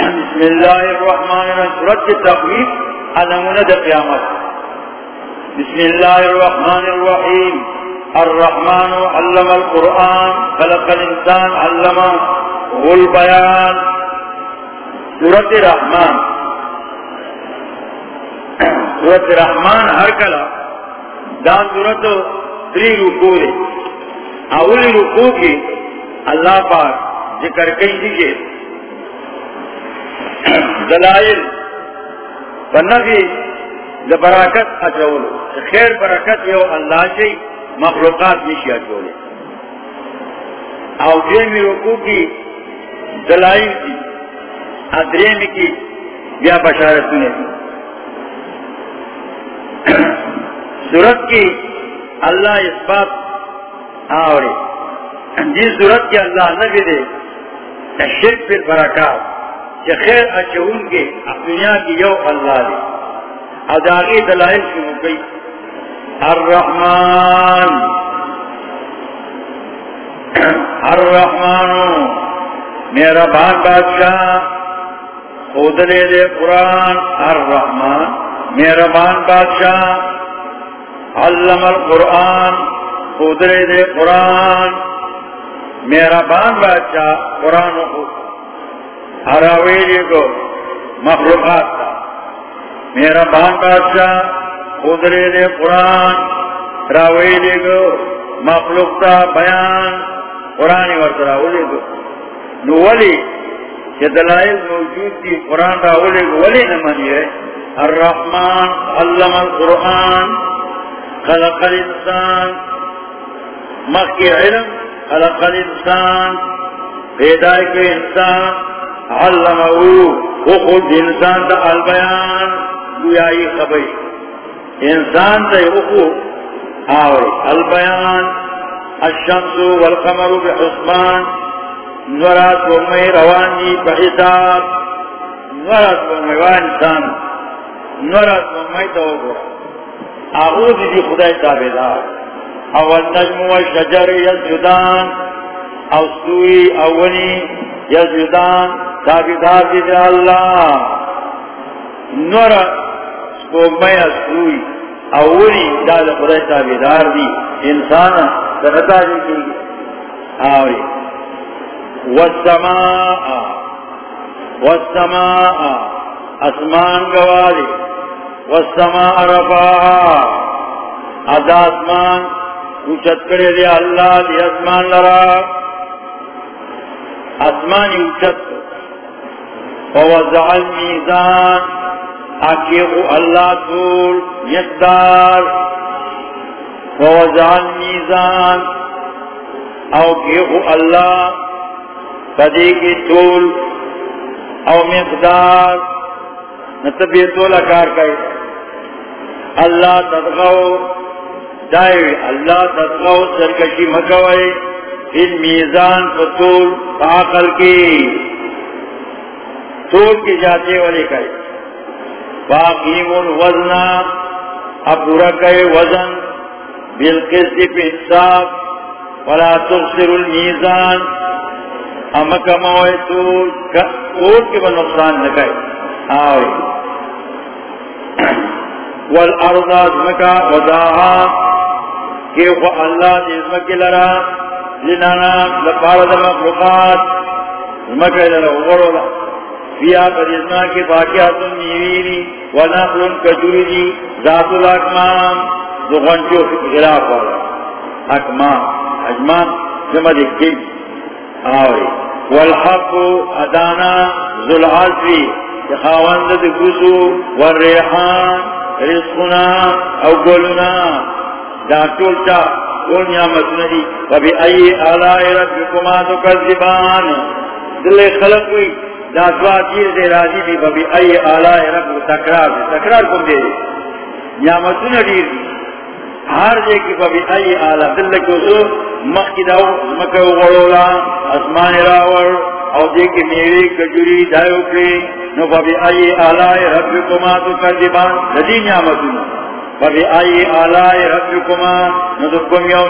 بسم اللہ الرحمن الرحیم۔ سورت کی تقویف علمون دا قیامت۔ بسم اللہ الرحمن الرحیم۔ الرحمن علم القرآن، خلق الانسان، علم غل بیان سورت رحمان۔ سورت رحمان ہر کلا۔ دان سورت تری رکو دے۔ اولی رکو کی اللہ پاک ذکر کئی دیجیے۔ دلائل بنفی براکت اچول خیر برکت یو اللہ چی مخلوقات نشی اچولے او دریمی رکو کی دلائل کی، ادریمی کی بیا بشارتنے کی. سورت کی اللہ اس بات آوری. جس سورت کی اللہ نبی دے شرک پر برکات کہ خیر اچھون کے دنیا کی یو اللہ دے۔ اداغی دلائل شروع گئی الرحمن۔ الرحمن۔ میرا بان بادشاہ۔ خود لے دے قرآن۔ الرحمن۔ میرا بان بادشاہ۔ علم القرآن۔ خود لے دے قرآن۔ میرا بان بادشاہ۔ قرآن خود۔ ہراویلی کو مخلوقات تھا۔ میرا بان بادشاہ خدرے دے قرآن راویلی کو مخلوق تا بیان قرآن ورد راویلی کو۔ نو ولی کہ دلائل موجود تھی، قرآن راویلی کو ولی نمانی ہے۔ الرحمن علم القرآن، خلق الانسان۔ مخی علم، خلق الانسان۔ پیدای کے انسان۔ علمہو خود انسان تا البیان گویائی خبری. انسان تا اخو آوری. البیان، الشمس والقمر بحسبان. نورات ومی روانی بحساب نورات ومی وانسان نورات ومی توقع آغود دی خدای تابدار. اول نجم و شجر یزجدان او سوی اونی یزجدان تابدار دی دی اللہ. نور سپوگمئی اسوئی اولی داد خدای تابدار دی. انسان سنتا دی جی کی آوری. والسماء. والسماء. اسمان گوالی. والسماء رفاها ادا اسمان اوچت کرے دی اللہ، دی اسمان لرا. اسمانی اوچت. فوزع الميزان. اكيغ الله طول يقدار فوزع الميزان. او كيغ الله فديك طول او مقدار. نتبه طول اكار كي الله تدغو. دائي الله تدغو سركشي مكوي في الميزان فطول فعقل كي توڑ کی جاتے والے کہے باقیم الوزن اب پورا کہے وزن۔ بالقسط پہ انصاف ولا تخسر المیزان۔ امک موئے توڑ کے بل نقصان نہ کہے۔ آوے۔ والارض ازمکا وضاہا کہ وہ اللہ نے ازمکی لرا۔ لنانا لپارد مخلوقات مکہ ازمکی لرا وغرولا بیا پریزنا کے باقیات نیویری ونقل کجوری دی، ذات الاکمام. دو غنچو خلاف والا. اکمام، اجمام، جمع دکھیں آوری. والحق ادانا ذو العزوی خاوند دکوسو والریحان، رزقنا او گولنا دا ٹولتا کون نعمتنا دی وبی ای آلائی ربکما تکذبان. دل خلق ہوئی. داسوا چیز دے راضی دی ببی ای آلائی رب تکرار دی تکرار کم دے دی نعمتون ہر دے کی ببی ای آلا دل کو سو. مخی داو. مکہ غرولا اسمان راور. او دے کی میوی کجوری دائیو کی نو ببی ای آلائی رب کما تو کردبان ندی. نعمتون ببی ای آلائی رب کما نو دکم یو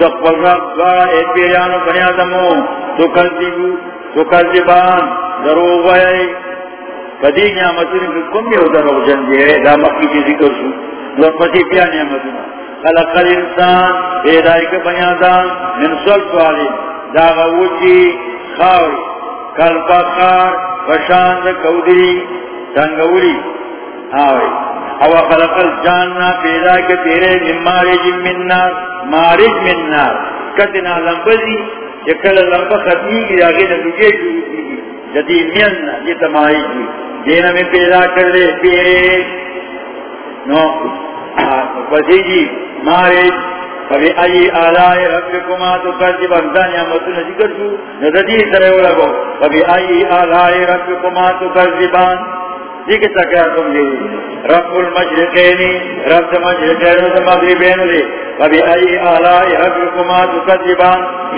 دقل رب دوارا ایک پیرانو بنیادمو تو کردبو تو کذبان دروغ ویئی کدی نعمتون کی کم یو دروغ جن دے دا مکی کی ذکر شو. ورپسی پیا نعمتون خلق الانسان پیدائی کے بنیادان من صلب والی دا غوچی خاوی کل پاکار وشاند کودری تنگوری آوی او خلق الجاننا پیدا کے تیرے مارج من نار، مارج من نار۔ کتنا لمبزی چکل لمب ختمی کی آگے نبوجے شروع کی جدی مین یہ تمہاری کی دینا میں پیدا کر لے پیرے۔ نو پسی جی مارج۔ فبی ای آلائی ربکما تو کرتی بندان یا مطلع ذکر شو نددی سرے ہو لگو فبی ای آلائی ربکما تو کرتی بان دیکھ سکیا تم رب المشرقینی رب المشرقین و مغربین دے فبی ای آلائی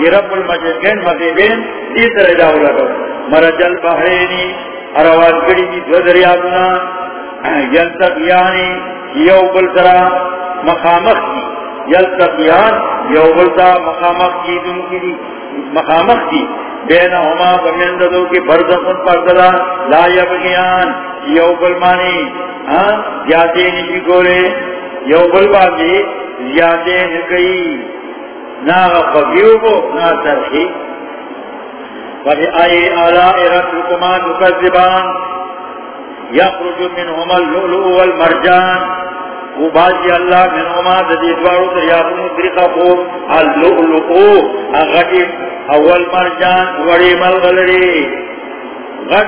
یہ رب المشرقین، مغربین، دی سرے جاؤ لگو مرج البحرینی اروان کری کی دو دریابنا یلتقیانی یو بلترا مقامت کی۔ یلتقیان یو بلتا مقامت کی دن کی مقامت کی۔ بینہما کی بردخن پردلا لا یبغیان۔ یو بلمانی ہاں؟ زیادے نشی گولے یو بل بلبانی زیادے نکئی نا غفقیو بو، نا ترخی۔ فبأي آلاء ربكما تكذبان يخرج منهما اللؤلؤ والمرجان۔ وباجي الله منهما تديدوار دريابون درقه اللؤلؤ أغدب أول مرجان وريم الغلري غد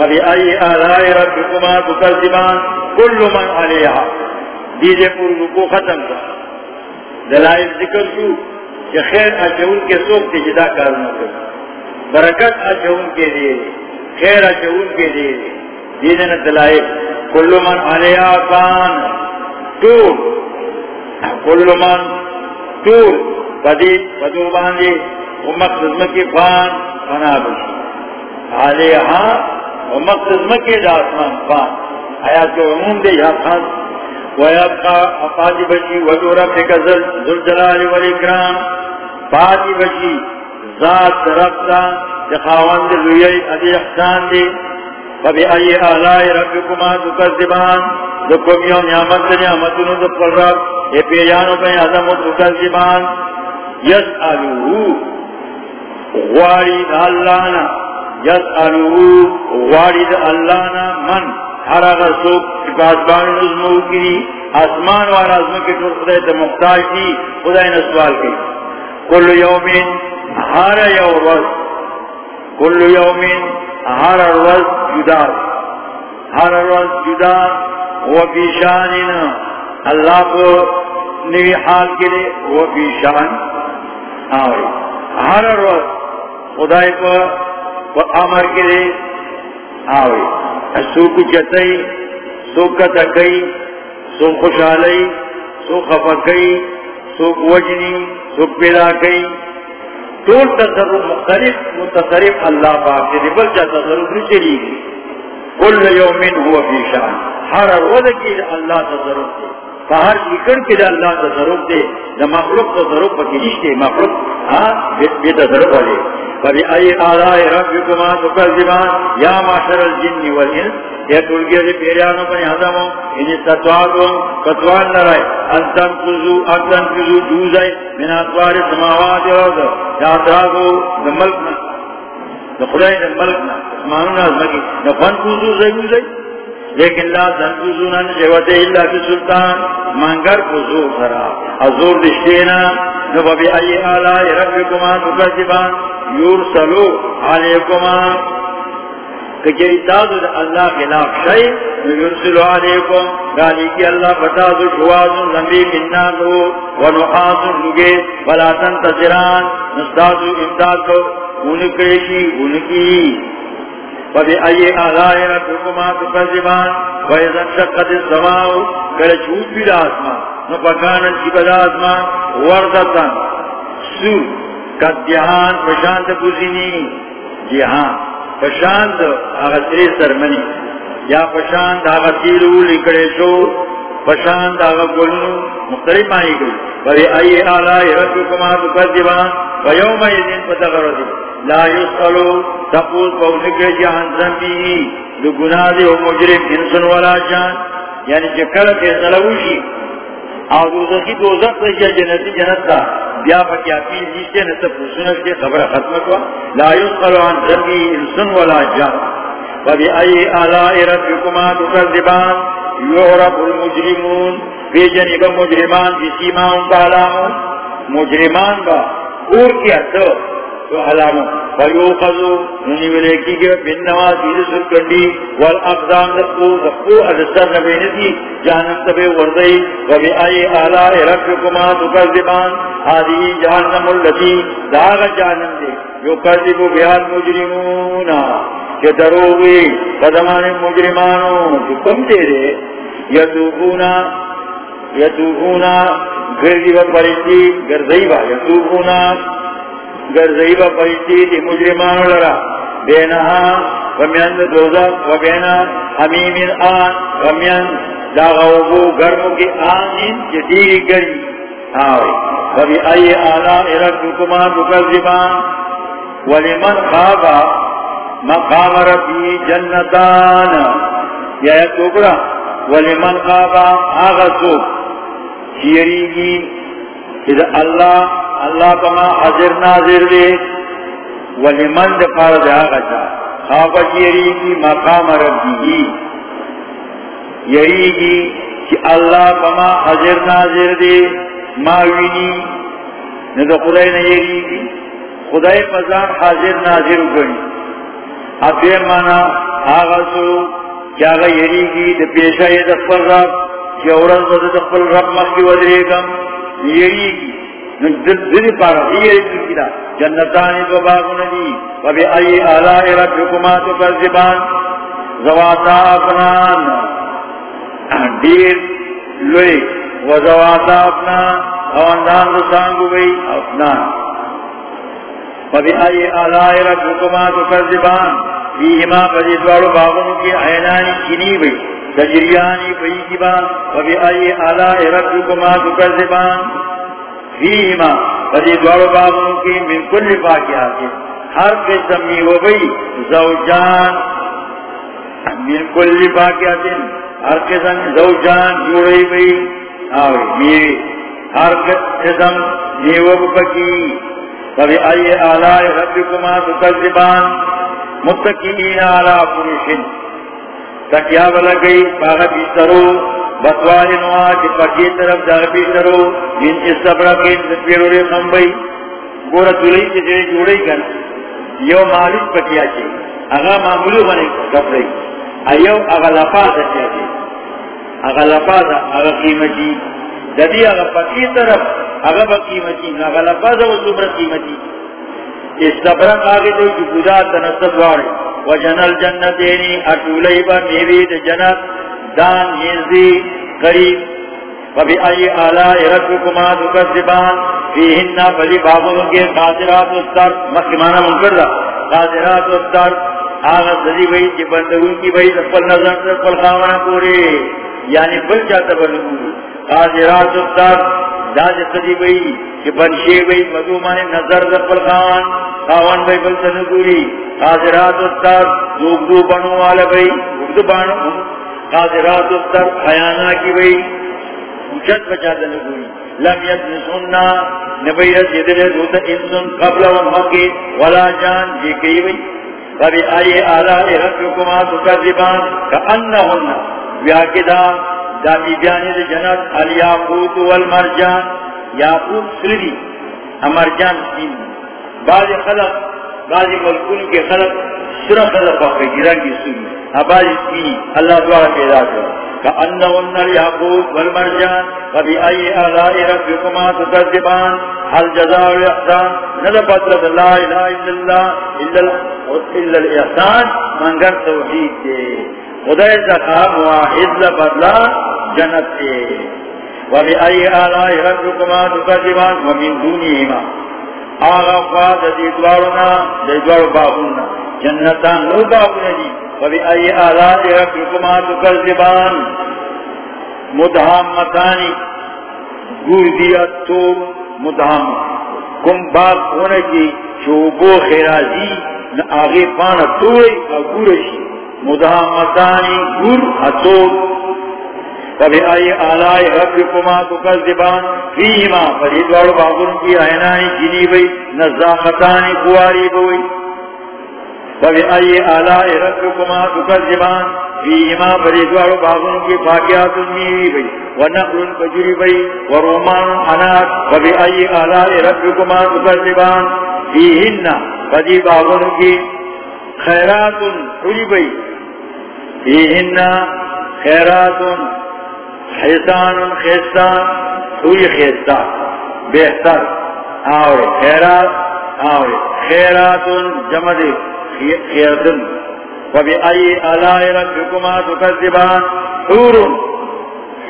ولی ای آلائی ربکما تکذبان کل من علیہا دیجے پور رکو ختم کر. دلائل ذکر شو کہ خیر اچھون کے سوک تی جدا کارنا کر برکت اچھون کے لیے، خیر اچھون کے لیے. دیدن دلائل. کل من علیہ فان تور. کل من تور. بدی بدو باندی. ومقصد مکی فان. فنا بشی. علیہ ومقصد مکی داسمان فان آیات کو عموم دے یا افادی بشی وجو ربک والاکرام۔ فادی بشی ذات ربتا ادی احسان فبی ای آلائی ربکما تکذبان یوم نعمت نعمتنو رب۔ اے پیجانو عظم تکذبان یسالوہو اللہنا یسالوہو غوارید اللہنا من. ہر اگر سوک پاسبان نظمو کی آسمان والا عظم کے طور خدای تا مختاج دی. خدای نے سوال کی. کل یومین ہر یو روز. کل یومین ہر روز جدا. ہر روز جدا. وہ پیشانینا اللہ کو نوی حال کے لیے. وہ پیشان آوری. ہر روز خدای کو امر کے لیے آوری سوک چتئی سوک تکئی سو خوشحالی، سو خفقئی سو وجنی، سو پیدا کئی طول تصرف مختلف، متصرف اللہ پاک سے بل جا تصرف نہیں چلی۔ گی کل یومن ہوا فی شان۔ ہر روز کی اللہ تصرف دے۔ ہر چکن کے اللہ تصرف دے۔ نہ مخلوق تصرف پکی رشتے، مخلوق ہاں تصرف والے فبی ای آلائی ربکما تکذبان یا معشر الجن والانس۔ یا تلگی دی پیریانو پنی حضمو انہی تتواتون کتوان لرائی انتن کزو انتن کزو دوزائی من اطوار سماوات ارد یا اتراکو دملکنا دخلائی دملکنا اسمانونا ازمکی۔ نفن کزو زی لیکن لا تنکزونا نجوت اللہ کی سلطان منگر کزو سرا۔ حضور دشتینا نفبی ای آلائی ربکما تکذبان یورسلو علیکما اللہ خلاف شئی یورسلو علیکم کی اللہ فتازو شوازو لمبی مننازو ونحاسو لگے ولا تنتصران نستازو امداد کو انکریشی انکی فبأي آلاء ربكما السماء بالآسمان نفكان الجبل آسمان وردتا سور كالدهان فشانت بزني جهان فشانت آغسري سرمني یا پشانت آغا لکڑے شو. پشانت آغا گلنو مختلف معنی گئی فبی ای آلائی ربکما تکذبان. فیوم ایدین فتغردی لا يسألو تقول قولك جهان زنبيه لگناہ دے و مجرم انسان والا جان. یعنی چکل فیصلہ ہوشی اور دوزخی دوزخ یا جنتی جنت تا بیا پکی اپیل جیسے نتا پوسنش کے خبر ختم کوا لا يسألو عن زنبيه انسان والا جان۔ فبی ای آلائی ربکما تکذبان؟ یعرف المجرمون۔ فی جنب مجرمان بسیمان تعلامون مجرمان با اور کی اتو تو علامو فیوقضو ننی ملیکی گئے بن نوازی رسل کندی والاقدام دقو دقو ادستر نبینتی جانم تبے وردئی وبی آئی آلائی تکذبان آدھی جہنم اللتی داغ جانم دے جو کذبو بیاد مجرمونا کہ دروگی قدمان مجرمانو جو کم دے دے یتوبونا یتوبونا گردی و پریتی گردئی با یتوبونا گردئی با پریتی دی مجرمانو لرا بینہا ومین دوزا و بینا حمیم آن، ومین۔ داغوگو گرمو کی آنین جدیری گری۔ آوئی وبی ای آلا ارکتکمان بکذبان ولمن خوابا مقام ربی جنتان۔ یا توبرا۔ ولمن خوابا آغسو چیریگی اذا اللہ اللہ کما حضر ناظر دے ولمن دفار دے آغسا خوابا چیریگی مقام ربی یریگی کہ اللہ کما حضر ناظر دے ماوینی نہ تو خدای نہ یریگی خدای پزان حاضر ناظر گنی. اب یہ مانا آغازو کیا گا یریگی دا پیشا یہ دخل رب. کیا عورت بدا دخل رب مخی ودرے گم. یریگی دل پارا. یریگی کلا جنتانی دو باغن دی. وبی ای ربکما تو زواتا افنان دیر افنان رسانگو افنان ای ربکما فیہما کی عینانی چینی بئی تجریانی بئی کی بان وبی ای آلائی ربکما تو کرزبان فیہما پدی دوارو باغنو کی من کل فاکیاتی ہر قسم می وہ بئی زوجان۔ من کل فاکیاتی ہر قسم زوجان جوڑی بئی آوئی میری ہر قسم نیو بکی فبی ای آلائی ربکما تکذبان متقینین علا فرشن۔ تکیاب لگئی باغ بیسترو بطوال نوا چی پکی طرف جن خمبئی، گورا کن یو مالک پکیا چی اگا معمولو ایو اگا چی اگا اگا قیمتی اگا پکی طرف اگا با قیمتی، اگا و قیمتی۔ دے جو وجنل جنتینی با میوید جنت دان نیزی قریب فبی ای آلائی ربکما دکذبان فیہننا فلی بابوں کے قادرات استر مخیمانا منکر دا، قادرات استر آغا صدی بھئی، چی بندگون کی بھئی دفل نظر دفل خوانا پورے یعنی بل چاہتا بندگون۔ قادرات استر داد صدی بھئی کہ بنشے بھئی مدومان نظر دفل خان خاون بھئی بل سنگوری۔ قادرات استر دوگدو بنو والا بھئی اگدو بانو قادرات استر خیانا کی بھئی اچھت بچا دنگوری لم یدن سننا نبی رسید دوتا انسان قبل و مکی ولا جان جی کئی بھئی۔ فبی آئی آلائی ربکما تکذبان کأنہن بیاکدہ دا بی بیانی دا جنت، الیاقوت والمرجان۔ یاقوت سردی امرجان سین۔ بعض خلق، بعض ملکون کے خلق سرہ اللہ دوارا پیدا والمرجان فبأي آلاء ربكما تكذبان هل جزاء الإحسان لا إله إلا الله إلا, الإحسان من غير توحيد خدای لبدلا جنت وبأي آلاء ربكما تكذبان ومن دونهما آغا فاد دیدوارنا دیدوار باغونا. جنتان نو باغونا دی. مدہامتانی تو مدہام کم باغ ہونے کی چوبو خیرازی نہ آگے پانا توڑی اور گورشی. مدہامتانی گور اتو کبھی آئی آلائی ربکما تکذبان فیہما فریدوار باغن کی آئینانی جنی بئی نزاقتانی قواری بوئی کبھی آئی آلائی ربکما تکذبان فیہما بریدوارو باغن کی فاقیات المیوی بی ونقل فجری بی ورومان انات فبی ای آلائی ربکما تکذبان فیہن فدی باغن کی خیرات حلی بی فیہن خیرات حسان خیستان حلی خیستان، بہتر آوری خیرات آوری خیرات جمد خیرتن فبأي آلاء ربكما تكذبان حور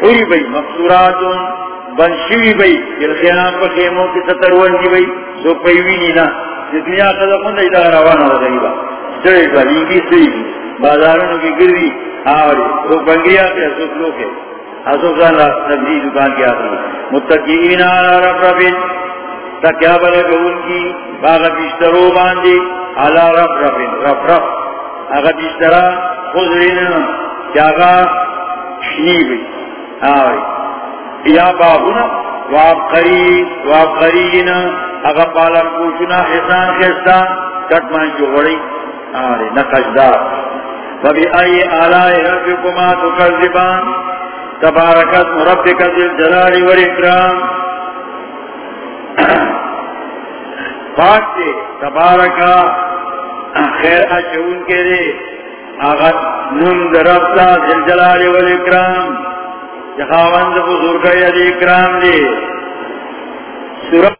حوری بئی مقصورات بنشوی بئی الخیام پر خیموں کی سترون کی بئی سو پیوی نینا دنیا قدر خون دیتا روانا دا غریبا. سوئی با لیگی سوئی بی بازاروں کی گردی آوری تو بنگریا کے حسوک لوگ ہے حسوک اللہ نبزی دکان کی آخری۔ متقیین آلا رب ربین تکیا بلے گون کی، باغ بیشترو باندی آلا رب ربین رب رب۔ اگر بسترا خزرین جاگا، شنی بھی۔ آوری۔ یا بابونا وابقری وابقرین اگر پالا پوچنا حسان خستان کٹمان جو غڑی آوری نقشدار فبی ای آلائی ربکما تکذبان تبارکت مربک ذل جلال والاکرام. پاک دے تبارکا خیر اچھون کے دے آغت نم دربتا زلجلال والاکرام. جہاوند بزرگ ید اکرام دے. سورہ